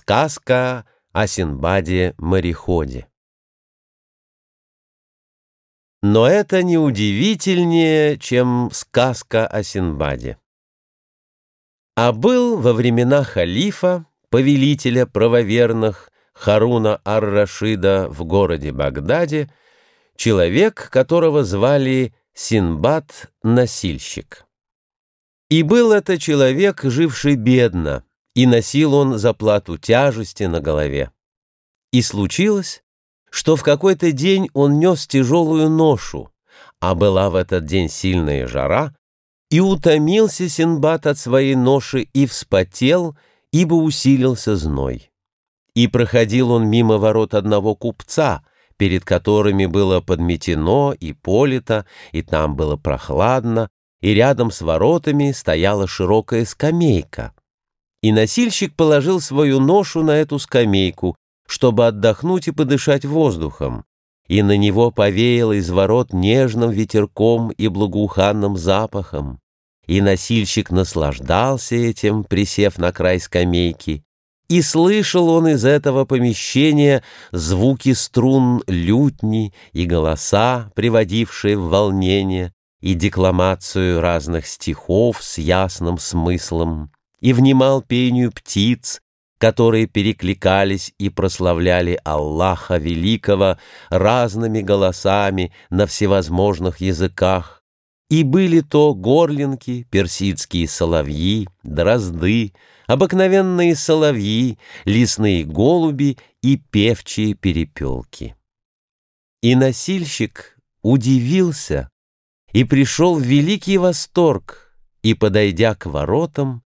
Сказка о Синбаде-мореходе. Но это не удивительнее, чем сказка о Синбаде. А был во времена халифа, повелителя правоверных Харуна ар-Рашида в городе Багдаде, человек, которого звали Синбад-носильщик. И был это человек, живший бедно, и носил он заплату тяжести на голове. И случилось, что в какой-то день он нес тяжелую ношу, а была в этот день сильная жара, и утомился Синбад от своей ноши и вспотел, ибо усилился зной. И проходил он мимо ворот одного купца, перед которыми было подметено и полито, и там было прохладно, и рядом с воротами стояла широкая скамейка — и носильщик положил свою ношу на эту скамейку, чтобы отдохнуть и подышать воздухом, и на него повеяло из ворот нежным ветерком и благоуханным запахом. И носильщик наслаждался этим, присев на край скамейки, и слышал он из этого помещения звуки струн лютни и голоса, приводившие в волнение, и декламацию разных стихов с ясным смыслом и внимал пению птиц, которые перекликались и прославляли Аллаха Великого разными голосами на всевозможных языках, и были то горлинки, персидские соловьи, дрозды, обыкновенные соловьи, лесные голуби и певчие перепелки. И носильщик удивился и пришел в великий восторг, и, подойдя к воротам,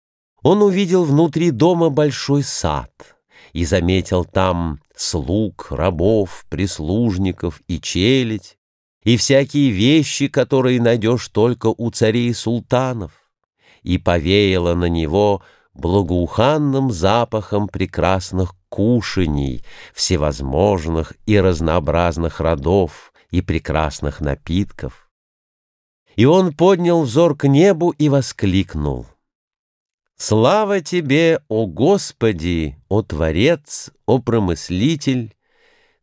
он увидел внутри дома большой сад и заметил там слуг, рабов, прислужников и челядь, и всякие вещи, которые найдешь только у царей и султанов, и повеяло на него благоуханным запахом прекрасных кушаний, всевозможных и разнообразных родов и прекрасных напитков. И он поднял взор к небу и воскликнул — Слава Тебе, о Господи, о Творец, о Промыслитель!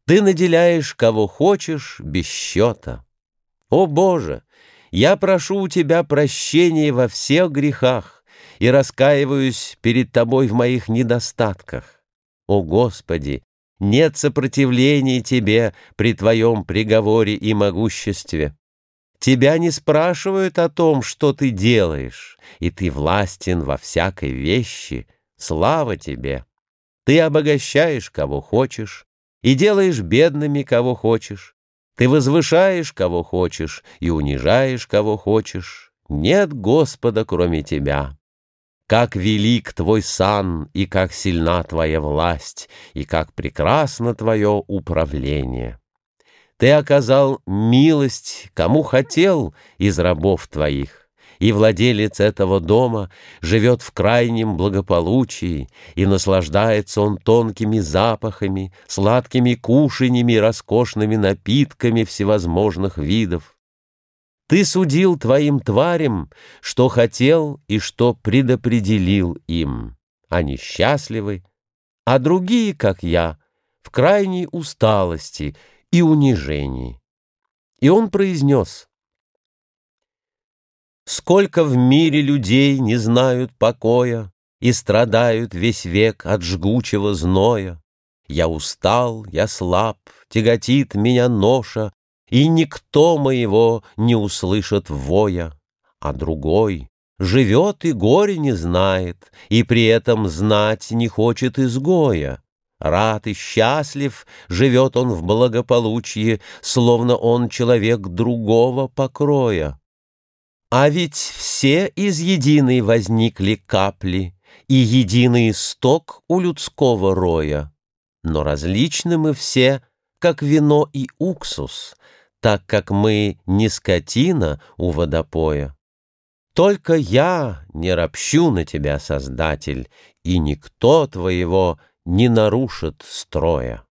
Ты наделяешь, кого хочешь, без счета. О Боже, я прошу у Тебя прощения во всех грехах и раскаиваюсь перед Тобой в моих недостатках. О Господи, нет сопротивления Тебе при Твоем приговоре и могуществе. Тебя не спрашивают о том, что ты делаешь, и ты властен во всякой вещи. Слава тебе! Ты обогащаешь, кого хочешь, и делаешь бедными, кого хочешь. Ты возвышаешь, кого хочешь, и унижаешь, кого хочешь. Нет Господа, кроме тебя. Как велик твой сан, и как сильна твоя власть, и как прекрасно твое управление. Ты оказал милость, кому хотел из рабов твоих, и владелец этого дома живет в крайнем благополучии, и наслаждается он тонкими запахами, сладкими кушаньями, роскошными напитками всевозможных видов. Ты судил твоим тварям, что хотел и что предопределил им. Они счастливы, а другие, как я, в крайней усталости — и унижении. И он произнес, «Сколько в мире людей не знают покоя и страдают весь век от жгучего зноя. Я устал, я слаб, тяготит меня ноша, и никто моего не услышит воя, а другой живет и горе не знает, и при этом знать не хочет изгоя. Рад и счастлив живет он в благополучии, Словно он человек другого покроя. А ведь все из единой возникли капли, И единый исток у людского роя. Но различны мы все, как вино и уксус, Так как мы не скотина у водопоя. Только я не ропщу на тебя, Создатель, И никто твоего не нарушит строя.